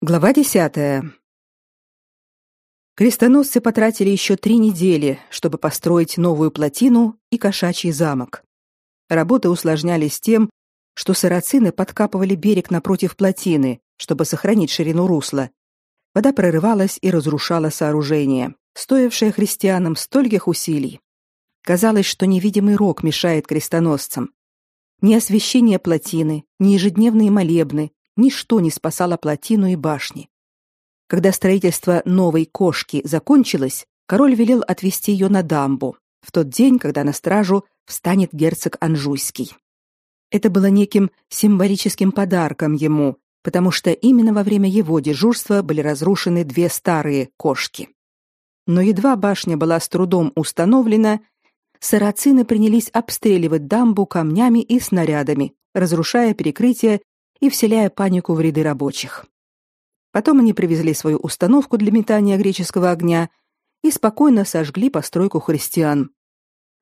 Глава десятая. Крестоносцы потратили еще три недели, чтобы построить новую плотину и кошачий замок. Работы усложнялись тем, что сарацины подкапывали берег напротив плотины, чтобы сохранить ширину русла. Вода прорывалась и разрушала сооружение, стоившее христианам стольких усилий. Казалось, что невидимый рог мешает крестоносцам. Ни освещение плотины, ни ежедневные молебны, ничто не спасало плотину и башни. Когда строительство новой кошки закончилось, король велел отвести ее на дамбу, в тот день, когда на стражу встанет герцог Анжуйский. Это было неким символическим подарком ему, потому что именно во время его дежурства были разрушены две старые кошки. Но едва башня была с трудом установлена, сарацины принялись обстреливать дамбу камнями и снарядами, разрушая перекрытия и вселяя панику в ряды рабочих. Потом они привезли свою установку для метания греческого огня и спокойно сожгли постройку христиан.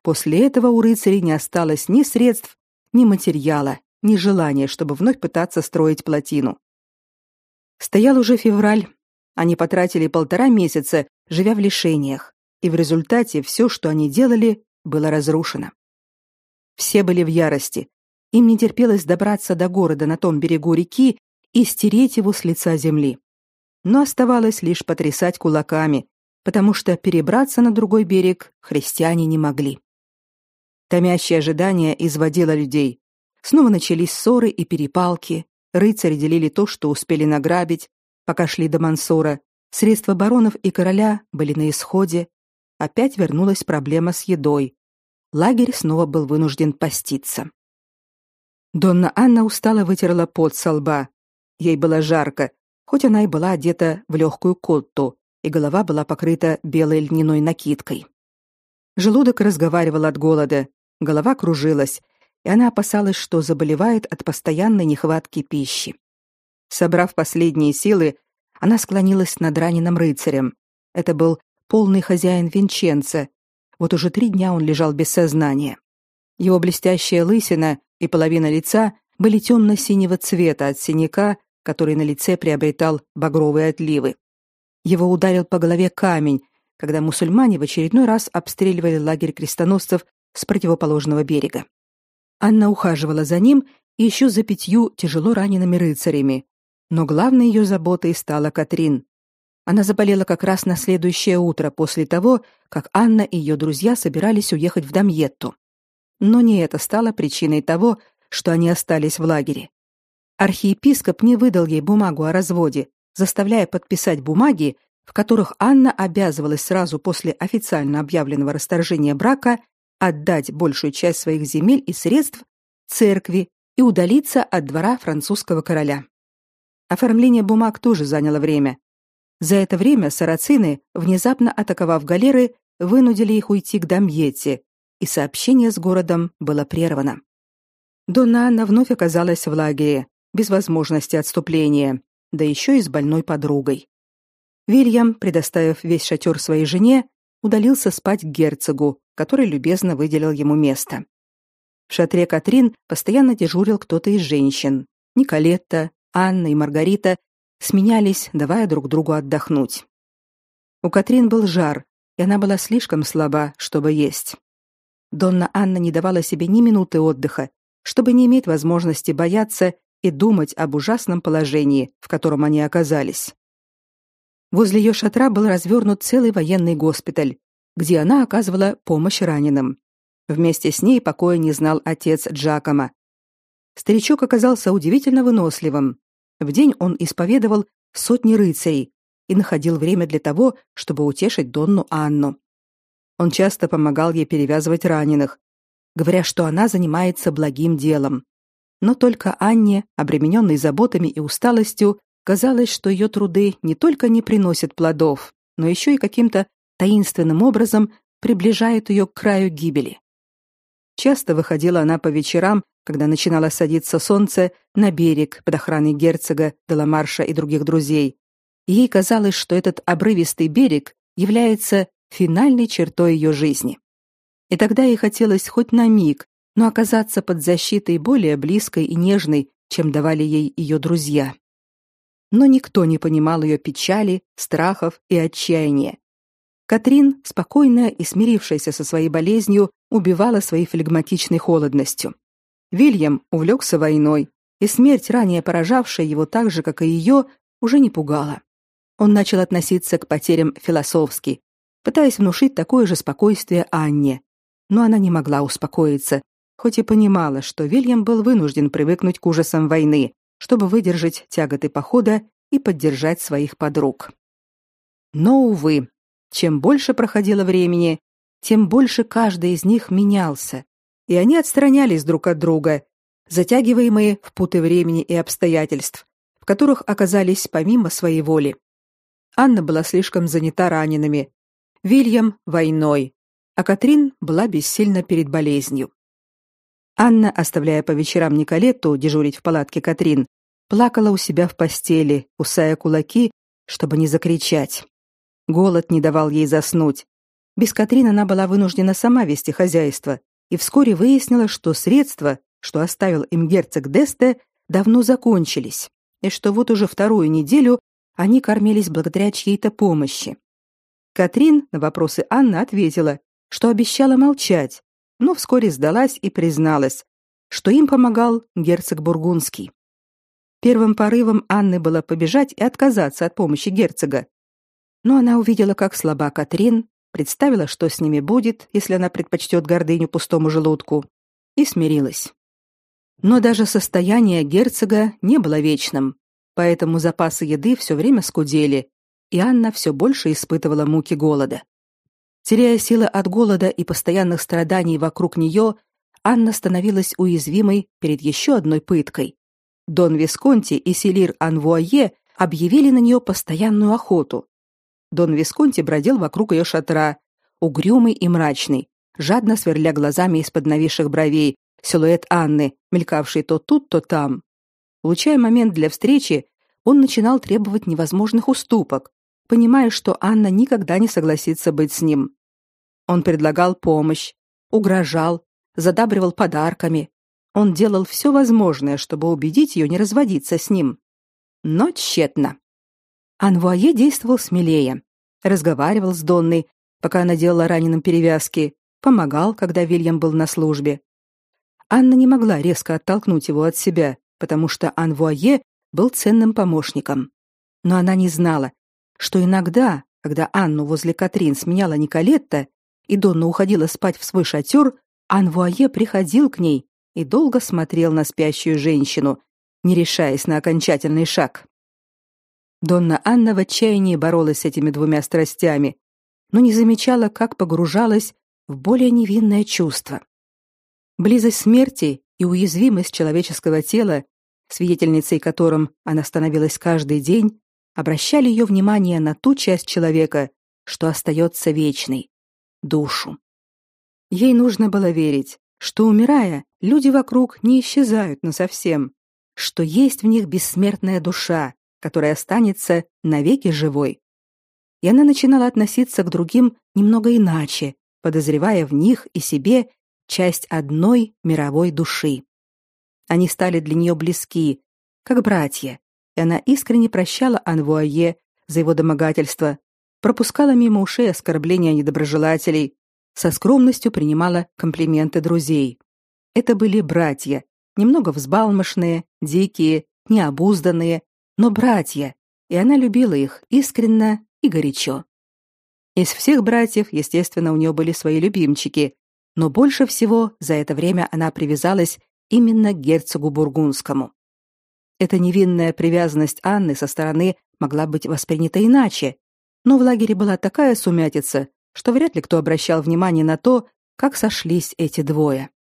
После этого у рыцарей не осталось ни средств, ни материала, ни желания, чтобы вновь пытаться строить плотину. Стоял уже февраль. Они потратили полтора месяца, живя в лишениях, и в результате все, что они делали, было разрушено. Все были в ярости, им не терпелось добраться до города на том берегу реки и стереть его с лица земли. Но оставалось лишь потрясать кулаками, потому что перебраться на другой берег христиане не могли. Томящее ожидание изводило людей. Снова начались ссоры и перепалки. Рыцари делили то, что успели награбить, пока шли до Мансора. Средства баронов и короля были на исходе. Опять вернулась проблема с едой. Лагерь снова был вынужден поститься. Донна Анна устало вытерла пот со лба. Ей было жарко, хоть она и была одета в легкую котту, и голова была покрыта белой льняной накидкой. Желудок разговаривал от голода, голова кружилась, и она опасалась, что заболевает от постоянной нехватки пищи. Собрав последние силы, она склонилась над раненым рыцарем. Это был полный хозяин Винченца. Вот уже три дня он лежал без сознания. Его блестящая лысина и половина лица были темно-синего цвета от синяка, который на лице приобретал багровые отливы. Его ударил по голове камень, когда мусульмане в очередной раз обстреливали лагерь крестоносцев с противоположного берега. Анна ухаживала за ним и еще за пятью тяжело ранеными рыцарями. Но главной ее заботой стала Катрин. Она заболела как раз на следующее утро после того, как Анна и ее друзья собирались уехать в Дамьетту. Но не это стало причиной того, что они остались в лагере. Архиепископ не выдал ей бумагу о разводе, заставляя подписать бумаги, в которых Анна обязывалась сразу после официально объявленного расторжения брака отдать большую часть своих земель и средств церкви и удалиться от двора французского короля. Оформление бумаг тоже заняло время. За это время сарацины, внезапно атаковав галеры, вынудили их уйти к Дамьете, и сообщение с городом было прервано. Донна Анна вновь оказалась в лагере, без возможности отступления, да еще и с больной подругой. Вильям, предоставив весь шатер своей жене, удалился спать к герцогу, который любезно выделил ему место. В шатре Катрин постоянно дежурил кто-то из женщин. Николетта, Анна и Маргарита сменялись, давая друг другу отдохнуть. У Катрин был жар, и она была слишком слаба, чтобы есть. Донна Анна не давала себе ни минуты отдыха, чтобы не иметь возможности бояться и думать об ужасном положении, в котором они оказались. Возле ее шатра был развернут целый военный госпиталь, где она оказывала помощь раненым. Вместе с ней покоя не знал отец Джакома. Старичок оказался удивительно выносливым. В день он исповедовал сотни рыцарей и находил время для того, чтобы утешить Донну Анну. Он часто помогал ей перевязывать раненых, говоря, что она занимается благим делом. Но только Анне, обремененной заботами и усталостью, казалось, что ее труды не только не приносят плодов, но еще и каким-то таинственным образом приближают ее к краю гибели. Часто выходила она по вечерам, когда начинало садиться солнце, на берег под охраной герцога, Деламарша и других друзей. ей казалось, что этот обрывистый берег является финальной чертой ее жизни. И тогда ей хотелось хоть на миг, но оказаться под защитой более близкой и нежной, чем давали ей ее друзья. но никто не понимал ее печали, страхов и отчаяния. Катрин, спокойная и смирившаяся со своей болезнью, убивала своей флегматичной холодностью. Вильям увлекся войной, и смерть, ранее поражавшая его так же, как и ее, уже не пугала. Он начал относиться к потерям философски, пытаясь внушить такое же спокойствие Анне. Но она не могла успокоиться, хоть и понимала, что Вильям был вынужден привыкнуть к ужасам войны, чтобы выдержать тяготы похода и поддержать своих подруг. Но, увы, чем больше проходило времени, тем больше каждый из них менялся, и они отстранялись друг от друга, затягиваемые в путы времени и обстоятельств, в которых оказались помимо своей воли. Анна была слишком занята ранеными, Вильям — войной, а Катрин была бессильна перед болезнью. Анна, оставляя по вечерам Николетту дежурить в палатке Катрин, плакала у себя в постели, кусая кулаки, чтобы не закричать. Голод не давал ей заснуть. Без Катрин она была вынуждена сама вести хозяйство, и вскоре выяснила, что средства, что оставил им герцог Десте, давно закончились, и что вот уже вторую неделю они кормились благодаря чьей-то помощи. Катрин на вопросы Анны ответила, что обещала молчать, но вскоре сдалась и призналась, что им помогал герцог Бургундский. Первым порывом Анны было побежать и отказаться от помощи герцога. Но она увидела, как слаба Катрин, представила, что с ними будет, если она предпочтет гордыню пустому желудку, и смирилась. Но даже состояние герцога не было вечным, поэтому запасы еды все время скудели, и Анна все больше испытывала муки голода. Теряя силы от голода и постоянных страданий вокруг нее, Анна становилась уязвимой перед еще одной пыткой. Дон Висконти и Селир Анвуае объявили на нее постоянную охоту. Дон Висконти бродил вокруг ее шатра, угрюмый и мрачный, жадно сверля глазами из-под нависших бровей силуэт Анны, мелькавший то тут, то там. Улучая момент для встречи, он начинал требовать невозможных уступок, понимая, что Анна никогда не согласится быть с ним. Он предлагал помощь, угрожал, задабривал подарками. Он делал все возможное, чтобы убедить ее не разводиться с ним. Но тщетно. Анвуае действовал смелее. Разговаривал с Донной, пока она делала раненым перевязки, помогал, когда Вильям был на службе. Анна не могла резко оттолкнуть его от себя, потому что Анвуае был ценным помощником. Но она не знала, что иногда, когда Анну возле Катрин сменяла Николетта, и Донна уходила спать в свой шатер, Анвуае приходил к ней и долго смотрел на спящую женщину, не решаясь на окончательный шаг. Донна Анна в отчаянии боролась с этими двумя страстями, но не замечала, как погружалась в более невинное чувство. Близость смерти и уязвимость человеческого тела, свидетельницей которым она становилась каждый день, обращали ее внимание на ту часть человека, что остается вечной душу. Ей нужно было верить, что умирая, люди вокруг не исчезают насовсем, что есть в них бессмертная душа, которая останется навеки живой. И она начинала относиться к другим немного иначе, подозревая в них и себе часть одной мировой души. Они стали для нее близки, как братья, и она искренне прощала Анвуае за его домогательство, пропускала мимо ушей оскорбления недоброжелателей, со скромностью принимала комплименты друзей. Это были братья, немного взбалмошные, дикие, необузданные, но братья, и она любила их искренне и горячо. Из всех братьев, естественно, у нее были свои любимчики, но больше всего за это время она привязалась именно к герцогу бургундскому. Эта невинная привязанность Анны со стороны могла быть воспринята иначе, но в лагере была такая сумятица, что вряд ли кто обращал внимание на то, как сошлись эти двое.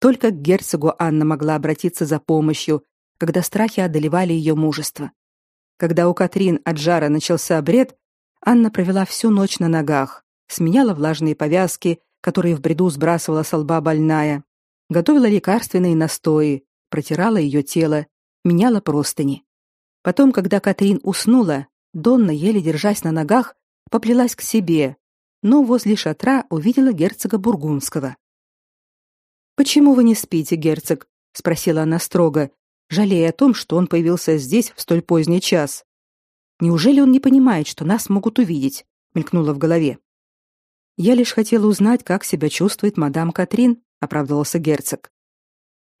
Только к герцогу Анна могла обратиться за помощью, когда страхи одолевали ее мужество. Когда у Катрин от жара начался бред, Анна провела всю ночь на ногах, сменяла влажные повязки, которые в бреду сбрасывала с лба больная, готовила лекарственные настои, протирала ее тело, меняла простыни. Потом, когда Катрин уснула, Донна, еле держась на ногах, поплелась к себе, но возле шатра увидела герцога Бургундского. «Почему вы не спите, герцог?» — спросила она строго, жалея о том, что он появился здесь в столь поздний час. Неужели он не понимает, что нас могут увидеть? мелькнуло в голове. Я лишь хотела узнать, как себя чувствует мадам Катрин, оправдывался герцог.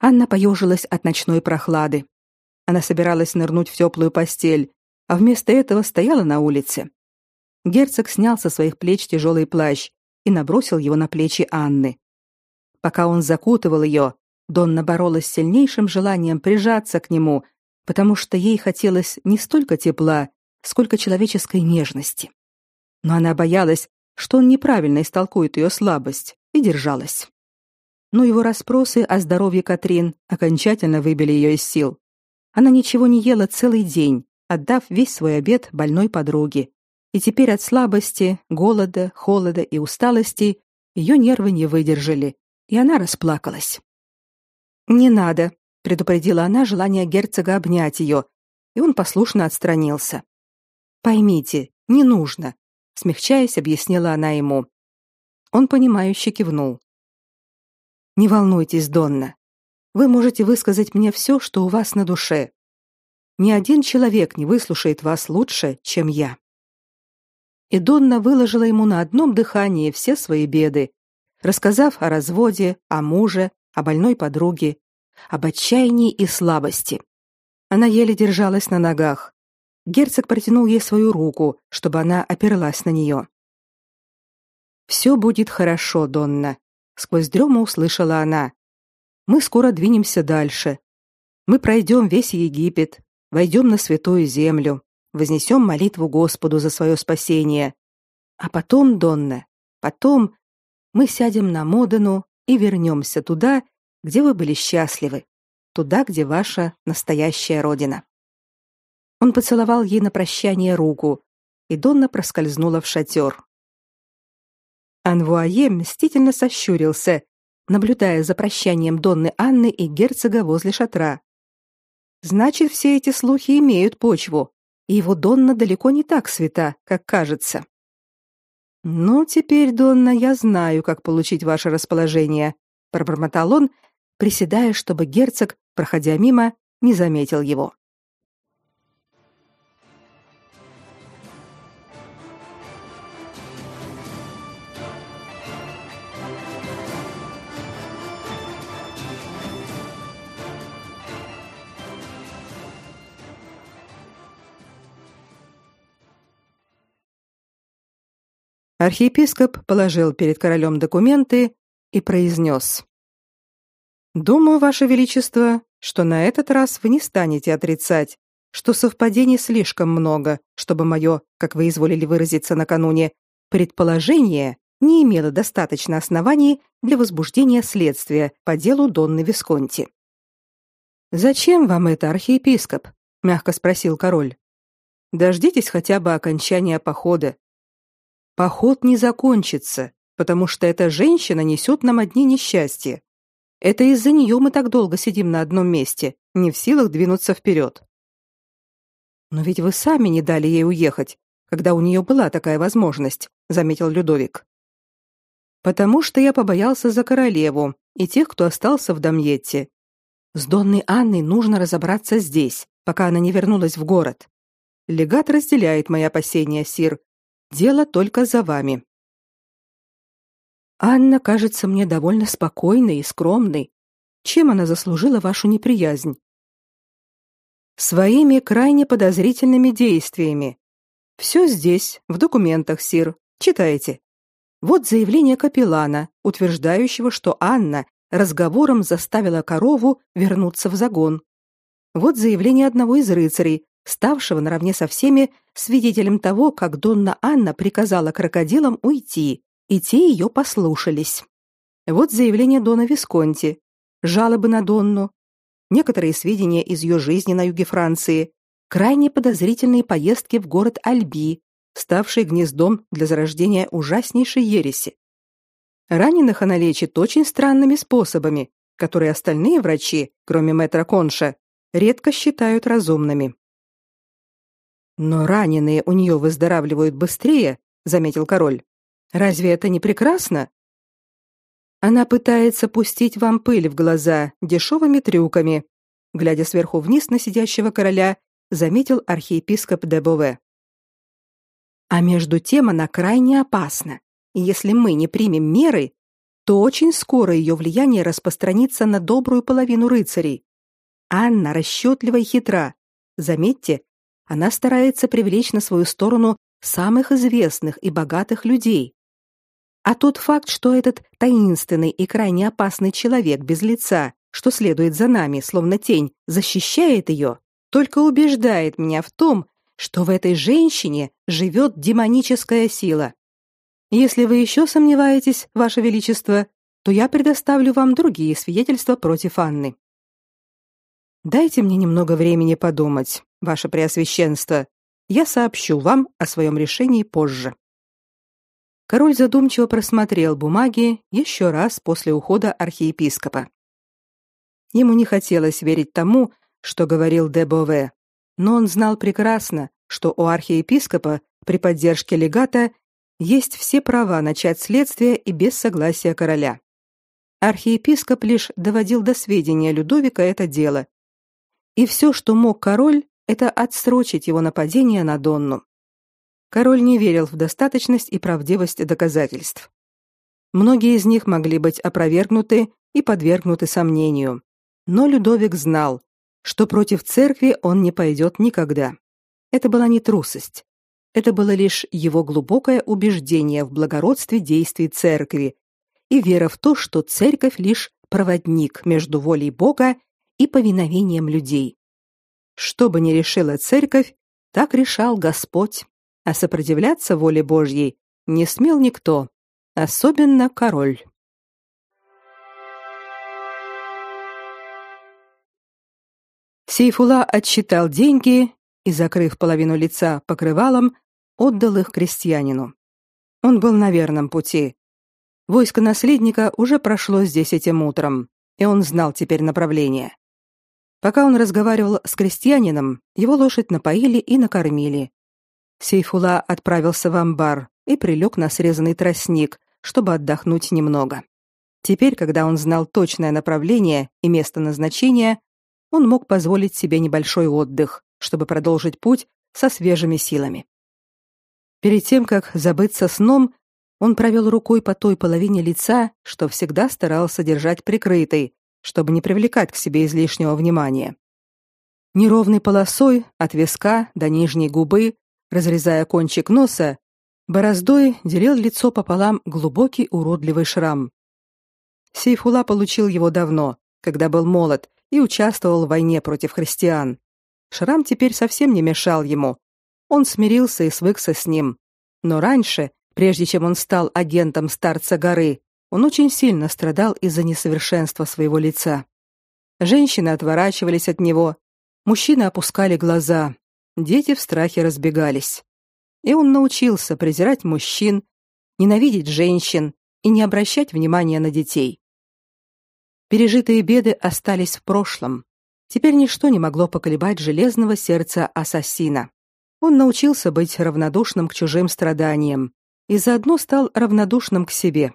Анна поежилась от ночной прохлады. Она собиралась нырнуть в теплую постель, а вместо этого стояла на улице. Герцог снял со своих плеч тяжелый плащ и набросил его на плечи Анны. Пока он закутывал ее, Донна боролась с сильнейшим желанием прижаться к нему, потому что ей хотелось не столько тепла, сколько человеческой нежности. Но она боялась, что он неправильно истолкует ее слабость, и держалась. Но его расспросы о здоровье Катрин окончательно выбили ее из сил. Она ничего не ела целый день, отдав весь свой обед больной подруге. И теперь от слабости, голода, холода и усталости ее нервы не выдержали, и она расплакалась. «Не надо», — предупредила она желание герцога обнять ее, и он послушно отстранился. «Поймите, не нужно», — смягчаясь, объяснила она ему. Он понимающе кивнул. «Не волнуйтесь, Донна. Вы можете высказать мне все, что у вас на душе. Ни один человек не выслушает вас лучше, чем я». И Донна выложила ему на одном дыхании все свои беды, рассказав о разводе, о муже, о больной подруге, об отчаянии и слабости. Она еле держалась на ногах. Герцог протянул ей свою руку, чтобы она оперлась на нее. «Все будет хорошо, Донна», — сквозь дрему услышала она. «Мы скоро двинемся дальше. Мы пройдем весь Египет, войдем на святую землю, вознесем молитву Господу за свое спасение. А потом, Донна, потом мы сядем на Модену и вернемся туда, где вы были счастливы, туда, где ваша настоящая родина. Он поцеловал ей на прощание руку, и Донна проскользнула в шатер. Анвуае мстительно сощурился, наблюдая за прощанием Донны Анны и герцога возле шатра. Значит, все эти слухи имеют почву, и его Донна далеко не так свята, как кажется. «Ну, теперь, Донна, я знаю, как получить ваше расположение», — пробормотал он, приседая, чтобы герцог, проходя мимо, не заметил его. Архиепископ положил перед королем документы и произнес. «Думаю, Ваше Величество, что на этот раз вы не станете отрицать, что совпадений слишком много, чтобы мое, как вы изволили выразиться накануне, предположение не имело достаточно оснований для возбуждения следствия по делу Донны Висконти. «Зачем вам это, архиепископ?» — мягко спросил король. «Дождитесь хотя бы окончания похода, Поход не закончится, потому что эта женщина несет нам одни несчастья. Это из-за нее мы так долго сидим на одном месте, не в силах двинуться вперед. Но ведь вы сами не дали ей уехать, когда у нее была такая возможность, заметил Людовик. Потому что я побоялся за королеву и тех, кто остался в Дамьетте. С Донной Анной нужно разобраться здесь, пока она не вернулась в город. Легат разделяет мои опасения, сир, Дело только за вами. Анна кажется мне довольно спокойной и скромной. Чем она заслужила вашу неприязнь? Своими крайне подозрительными действиями. Все здесь, в документах, сир. Читайте. Вот заявление капеллана, утверждающего, что Анна разговором заставила корову вернуться в загон. Вот заявление одного из рыцарей, ставшего наравне со всеми свидетелем того, как Донна Анна приказала крокодилам уйти, и те ее послушались. Вот заявление Дона Висконти, жалобы на Донну, некоторые сведения из ее жизни на юге Франции, крайне подозрительные поездки в город Альби, ставший гнездом для зарождения ужаснейшей ереси. Раненых она лечит очень странными способами, которые остальные врачи, кроме мэтра Конша, редко считают разумными. Но раненые у нее выздоравливают быстрее, заметил король. Разве это не прекрасно? Она пытается пустить вам пыль в глаза дешевыми трюками. глядя сверху вниз на сидящего короля, заметил архиепископ де. А между тем она крайне опасна. И если мы не примем меры, то очень скоро ее влияние распространится на добрую половину рыцарей. Анна расчетлива и хитра. Заметьте, она старается привлечь на свою сторону самых известных и богатых людей. А тот факт, что этот таинственный и крайне опасный человек без лица, что следует за нами, словно тень, защищает ее, только убеждает меня в том, что в этой женщине живет демоническая сила. Если вы еще сомневаетесь, ваше величество, то я предоставлю вам другие свидетельства против Анны. Дайте мне немного времени подумать, ваше преосвященство. Я сообщу вам о своем решении позже. Король задумчиво просмотрел бумаги еще раз после ухода архиепископа. Ему не хотелось верить тому, что говорил де Бове, но он знал прекрасно, что у архиепископа при поддержке легата есть все права начать следствие и без согласия короля. Архиепископ лишь доводил до сведения Людовика это дело и все, что мог король, это отсрочить его нападение на Донну. Король не верил в достаточность и правдивость доказательств. Многие из них могли быть опровергнуты и подвергнуты сомнению. Но Людовик знал, что против церкви он не пойдет никогда. Это была не трусость. Это было лишь его глубокое убеждение в благородстве действий церкви и вера в то, что церковь лишь проводник между волей Бога и повиновением людей. Что бы ни решила церковь, так решал Господь, а сопротивляться воле Божьей не смел никто, особенно король. Сейфула отсчитал деньги и, закрыв половину лица покрывалом, отдал их крестьянину. Он был на верном пути. Войско наследника уже прошло здесь этим утром, и он знал теперь направление. Пока он разговаривал с крестьянином, его лошадь напоили и накормили. Сейфула отправился в амбар и прилег на срезанный тростник, чтобы отдохнуть немного. Теперь, когда он знал точное направление и место назначения, он мог позволить себе небольшой отдых, чтобы продолжить путь со свежими силами. Перед тем, как забыться сном, он провел рукой по той половине лица, что всегда старался держать прикрытой, чтобы не привлекать к себе излишнего внимания. Неровной полосой от виска до нижней губы, разрезая кончик носа, бороздой делил лицо пополам глубокий уродливый шрам. Сейфула получил его давно, когда был молод и участвовал в войне против христиан. Шрам теперь совсем не мешал ему. Он смирился и свыкся с ним. Но раньше, прежде чем он стал агентом старца горы, он очень сильно страдал из-за несовершенства своего лица. Женщины отворачивались от него, мужчины опускали глаза, дети в страхе разбегались. И он научился презирать мужчин, ненавидеть женщин и не обращать внимания на детей. Пережитые беды остались в прошлом. Теперь ничто не могло поколебать железного сердца ассасина. Он научился быть равнодушным к чужим страданиям и заодно стал равнодушным к себе.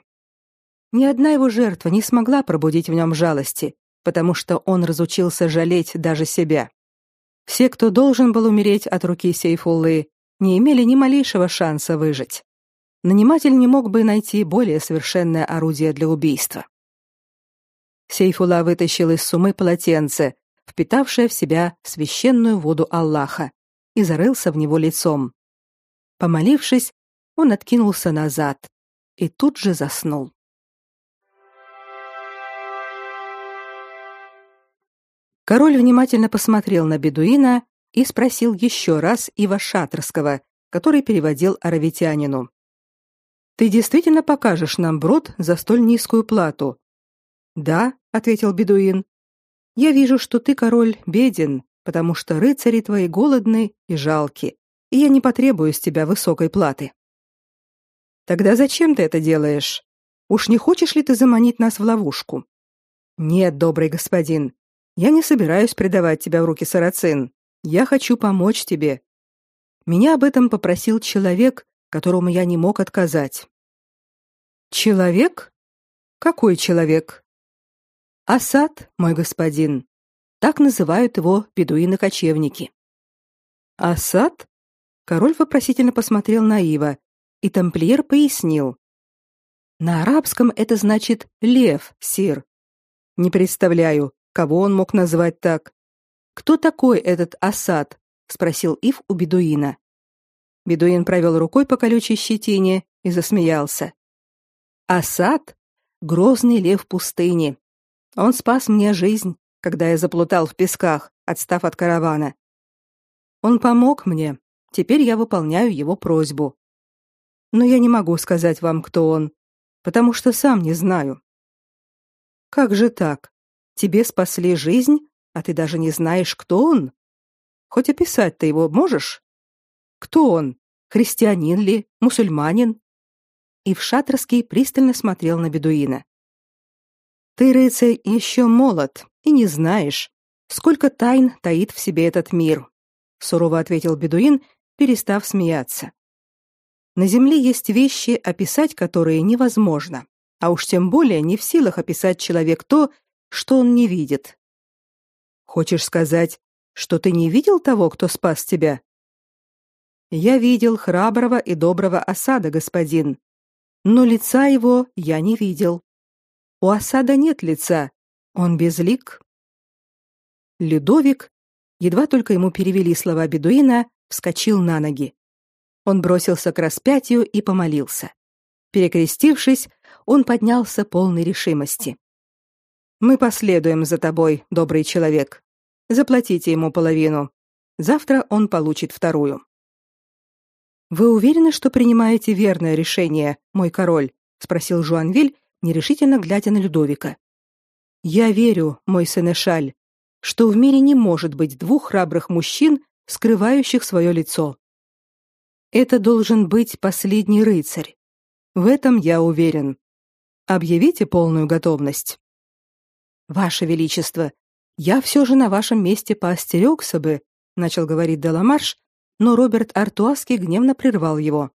Ни одна его жертва не смогла пробудить в нем жалости, потому что он разучился жалеть даже себя. Все, кто должен был умереть от руки Сейфуллы, не имели ни малейшего шанса выжить. Наниматель не мог бы найти более совершенное орудие для убийства. Сейфула вытащил из сумы полотенце, впитавшее в себя священную воду Аллаха, и зарылся в него лицом. Помолившись, он откинулся назад и тут же заснул. Король внимательно посмотрел на бедуина и спросил еще раз Ива Шатрского, который переводил аравитянину. «Ты действительно покажешь нам брод за столь низкую плату?» «Да», — ответил бедуин. «Я вижу, что ты, король, беден, потому что рыцари твои голодны и жалки, и я не потребую с тебя высокой платы». «Тогда зачем ты это делаешь? Уж не хочешь ли ты заманить нас в ловушку?» «Нет, добрый господин, я не собираюсь предавать тебя в руки сарацин. Я хочу помочь тебе. Меня об этом попросил человек, которому я не мог отказать. Человек? Какой человек? Асад, мой господин. Так называют его бедуины-кочевники. Асад? Король вопросительно посмотрел на Ива, и тамплиер пояснил. На арабском это значит лев, сир. Не представляю, кого он мог назвать так. Кто такой этот Асад? спросил Ив у бедуина. Бедуин провел рукой по колючей щетине и засмеялся. Асад грозный лев пустыни. Он спас мне жизнь, когда я заплутал в песках, отстав от каравана. Он помог мне. Теперь я выполняю его просьбу. Но я не могу сказать вам, кто он потому что сам не знаю. Как же так? Тебе спасли жизнь, а ты даже не знаешь, кто он? Хоть описать ты его можешь? Кто он? Христианин ли, мусульманин? И в Шатрский пристально смотрел на бедуина. Ты, рыцарь, еще молод и не знаешь, сколько тайн таит в себе этот мир, сурово ответил бедуин, перестав смеяться. На земле есть вещи, описать которые невозможно, а уж тем более не в силах описать человек то, что он не видит. Хочешь сказать, что ты не видел того, кто спас тебя? Я видел храброго и доброго осада, господин, но лица его я не видел. У осада нет лица, он безлик. Людовик, едва только ему перевели слова бедуина, вскочил на ноги. Он бросился к распятию и помолился. Перекрестившись, он поднялся полной решимости. Мы последуем за тобой, добрый человек. Заплатите ему половину. Завтра он получит вторую. Вы уверены, что принимаете верное решение, мой король? спросил Жуанвиль, нерешительно глядя на Людовика. Я верю, мой сенешаль, что в мире не может быть двух храбрых мужчин, скрывающих свое лицо. Это должен быть последний рыцарь. В этом я уверен. Объявите полную готовность. Ваше величество, я все же на вашем месте поостерегся бы, начал говорить Деламарш, но Роберт Артуаский гневно прервал его.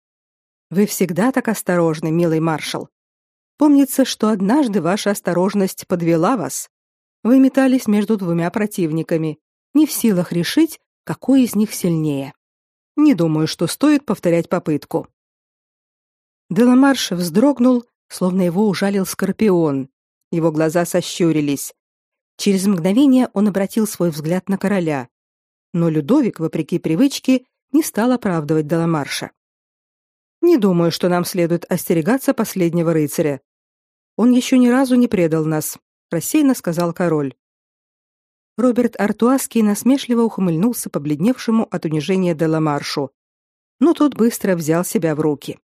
Вы всегда так осторожны, милый маршал. Помнится, что однажды ваша осторожность подвела вас. Вы метались между двумя противниками, не в силах решить, какой из них сильнее. Не думаю, что стоит повторять попытку. Деламарш вздрогнул, словно его ужалил скорпион. Его глаза сощурились. Через мгновение он обратил свой взгляд на короля. Но Людовик, вопреки привычке, не стал оправдывать Деламарша. Не думаю, что нам следует остерегаться последнего рыцаря. Он еще ни разу не предал нас, рассеянно сказал король. Роберт Артуаский насмешливо ухмыльнулся побледневшему от унижения Деламаршу, но тот быстро взял себя в руки.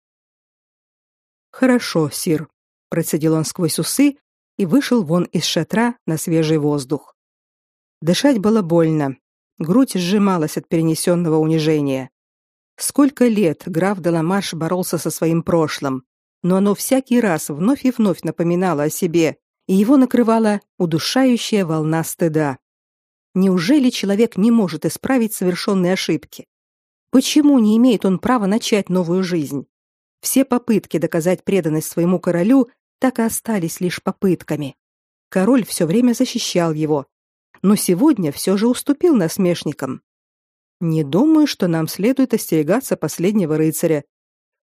Хорошо, сир, процедил он сквозь усы и вышел вон из шатра на свежий воздух. Дышать было больно, грудь сжималась от перенесенного унижения. Сколько лет граф Деламарш боролся со своим прошлым, но оно всякий раз вновь и вновь напоминало о себе, и его накрывала удушающая волна стыда. Неужели человек не может исправить совершенные ошибки? Почему не имеет он права начать новую жизнь? Все попытки доказать преданность своему королю так и остались лишь попытками. Король все время защищал его, но сегодня все же уступил насмешникам. Не думаю, что нам следует остерегаться последнего рыцаря.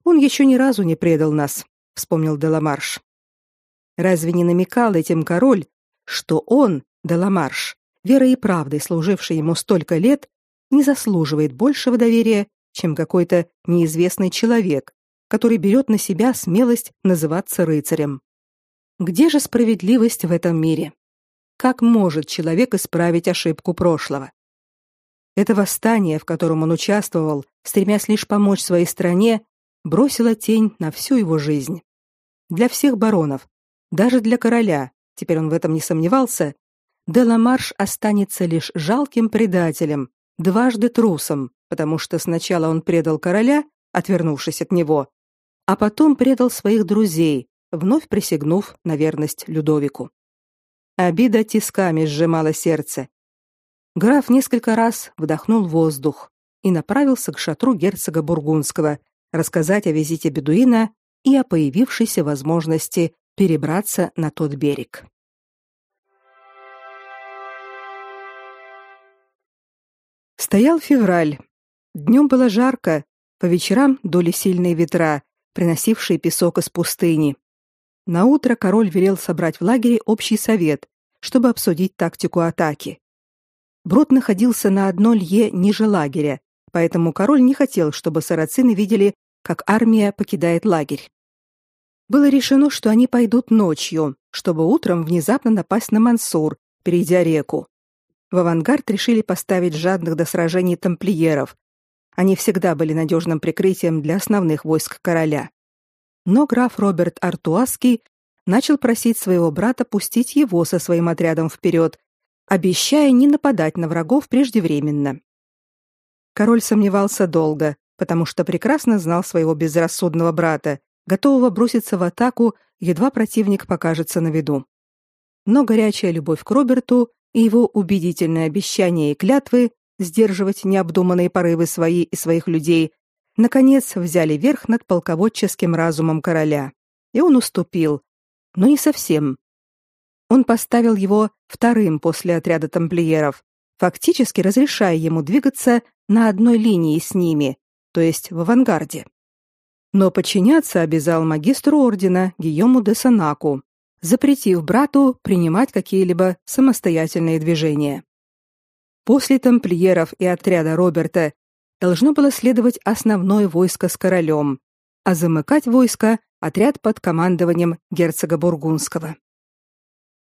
Он еще ни разу не предал нас, вспомнил Деламарш. Разве не намекал этим король, что он, Деламарш, верой и правдой служивший ему столько лет, не заслуживает большего доверия, чем какой-то неизвестный человек, который берет на себя смелость называться рыцарем. Где же справедливость в этом мире? Как может человек исправить ошибку прошлого? Это восстание, в котором он участвовал, стремясь лишь помочь своей стране, бросило тень на всю его жизнь. Для всех баронов, даже для короля, теперь он в этом не сомневался, Деламарш останется лишь жалким предателем, дважды трусом, потому что сначала он предал короля, отвернувшись от него, а потом предал своих друзей, вновь присягнув на верность Людовику. Обида тисками сжимала сердце. Граф несколько раз вдохнул воздух и направился к шатру герцога Бургундского рассказать о визите бедуина и о появившейся возможности перебраться на тот берег. Стоял февраль. Днем было жарко, по вечерам дули сильные ветра, приносившие песок из пустыни. На утро король велел собрать в лагере общий совет, чтобы обсудить тактику атаки. Брод находился на одной лье ниже лагеря, поэтому король не хотел, чтобы сарацины видели, как армия покидает лагерь. Было решено, что они пойдут ночью, чтобы утром внезапно напасть на Мансур, перейдя реку. В авангард решили поставить жадных до сражений тамплиеров. Они всегда были надежным прикрытием для основных войск короля. Но граф Роберт Артуаский начал просить своего брата пустить его со своим отрядом вперед, обещая не нападать на врагов преждевременно. Король сомневался долго, потому что прекрасно знал своего безрассудного брата, готового броситься в атаку, едва противник покажется на виду. Но горячая любовь к Роберту и его убедительное обещание и клятвы сдерживать необдуманные порывы свои и своих людей наконец взяли верх над полководческим разумом короля. И он уступил, но не совсем. Он поставил его вторым после отряда тамплиеров, фактически разрешая ему двигаться на одной линии с ними, то есть в авангарде но подчиняться обязал магистру ордена Гийому де Санаку, запретив брату принимать какие-либо самостоятельные движения. После тамплиеров и отряда Роберта должно было следовать основное войско с королем, а замыкать войско отряд под командованием герцога Бургундского.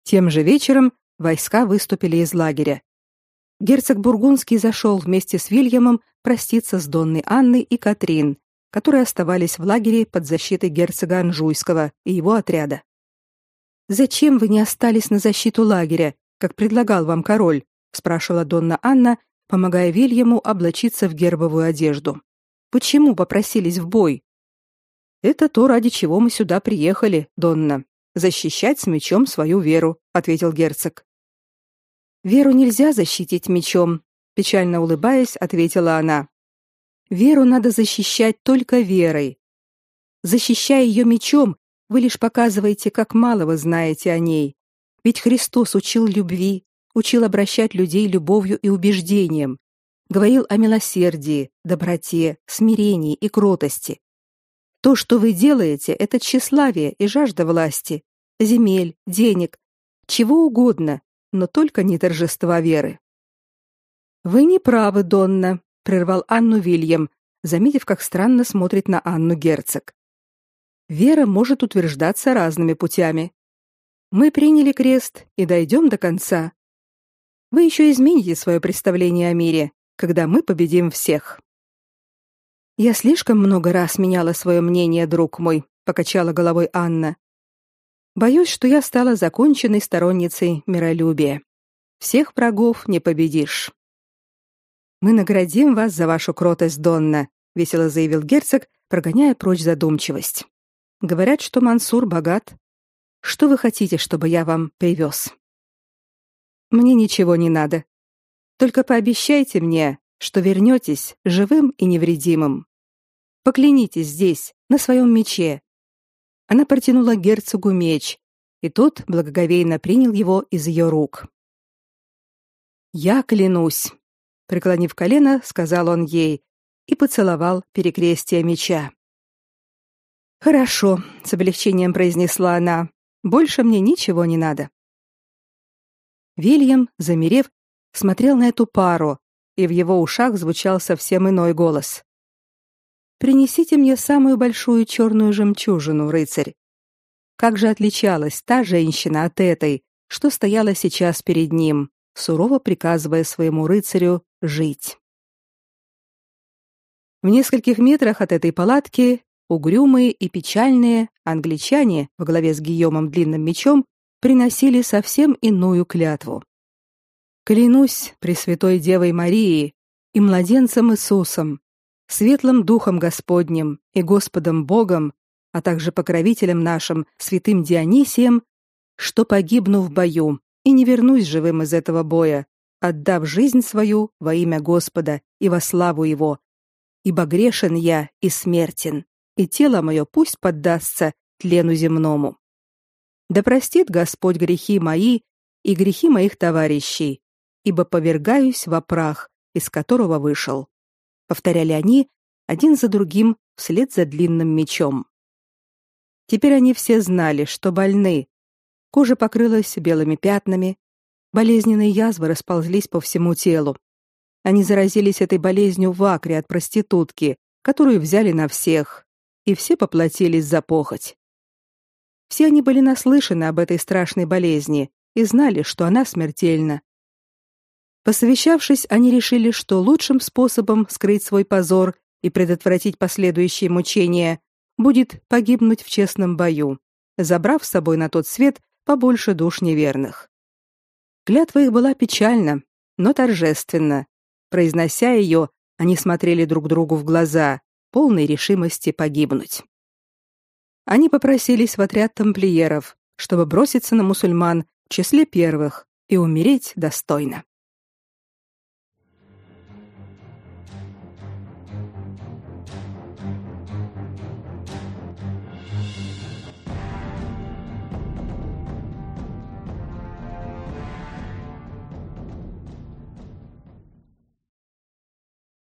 Тем же вечером войска выступили из лагеря. Герцог Бургундский зашел вместе с Вильямом проститься с Донной Анной и Катрин, которые оставались в лагере под защитой герцога Анжуйского и его отряда. Зачем вы не остались на защиту лагеря, как предлагал вам король? Спрашивала Донна Анна, помогая Вильяму облачиться в гербовую одежду. Почему попросились в бой? Это то, ради чего мы сюда приехали, Донна, защищать с мечом свою веру, ответил герцог. Веру нельзя защитить мечом, печально улыбаясь, ответила она. Веру надо защищать только верой. Защищая ее мечом, вы лишь показываете, как мало вы знаете о ней. Ведь Христос учил любви, учил обращать людей любовью и убеждением, говорил о милосердии, доброте, смирении и кротости. То, что вы делаете, это тщеславие и жажда власти, земель, денег, чего угодно, но только не торжества веры. Вы не правы, Донна, прервал Анну Вильям, заметив, как странно смотрит на Анну герцог. Вера может утверждаться разными путями. Мы приняли крест и дойдем до конца. Вы еще измените свое представление о мире, когда мы победим всех. Я слишком много раз меняла свое мнение, друг мой, покачала головой Анна. Боюсь, что я стала законченной сторонницей миролюбия. Всех врагов не победишь. Мы наградим вас за вашу кротость, Донна, весело заявил герцог, прогоняя прочь задумчивость. Говорят, что Мансур богат. Что вы хотите, чтобы я вам привез? Мне ничего не надо. Только пообещайте мне, что вернетесь живым и невредимым. Поклянитесь здесь, на своем мече. Она протянула герцогу меч, и тот благоговейно принял его из ее рук. Я клянусь, преклонив колено, сказал он ей и поцеловал перекрестие меча. Хорошо, с облегчением произнесла она. Больше мне ничего не надо. Вильям, замерев, смотрел на эту пару, и в его ушах звучал совсем иной голос. Принесите мне самую большую черную жемчужину, рыцарь. Как же отличалась та женщина от этой, что стояла сейчас перед ним, сурово приказывая своему рыцарю жить. В нескольких метрах от этой палатки угрюмые и печальные англичане во главе с Гийомом длинным мечом приносили совсем иную клятву. Клянусь Пресвятой Девой Марией и младенцем Иисусом, светлым духом Господним и Господом Богом, а также покровителем нашим, святым Дионисием, что погибну в бою и не вернусь живым из этого боя, отдав жизнь свою во имя Господа и во славу его. Ибо грешен я и смертен, и тело мое пусть поддастся тлену земному. Да простит Господь грехи мои и грехи моих товарищей, ибо повергаюсь во прах из которого вышел. Повторяли они один за другим вслед за длинным мечом. Теперь они все знали, что больны. Кожа покрылась белыми пятнами, болезненные язвы расползлись по всему телу. Они заразились этой болезнью в акре от проститутки, которую взяли на всех, и все поплатились за похоть. Все они были наслышаны об этой страшной болезни и знали, что она смертельна. Посовещавшись, они решили, что лучшим способом скрыть свой позор и предотвратить последующие мучения будет погибнуть в честном бою, забрав с собой на тот свет побольше душ неверных. Клятва их была печальна, но торжественна. Произнося ее, они смотрели друг другу в глаза, полной решимости погибнуть. Они попросились в отряд тамплиеров, чтобы броситься на мусульман в числе первых и умереть достойно.